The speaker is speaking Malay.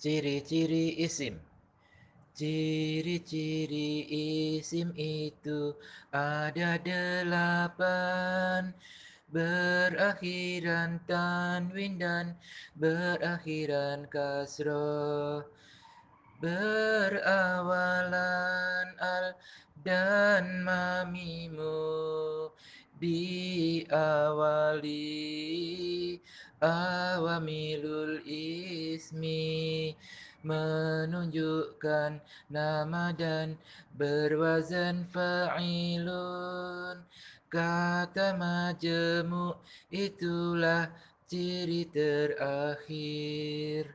Ciri-ciri isim. Ciri-ciri isim itu ada delapan. Berakhiran tanwin dan berakhiran kasroh. Berawalan al dan mamimu Diawali awamilul ismi Menunjukkan nama dan berwazan fa'ilun. Kata majemuk itulah ciri terakhir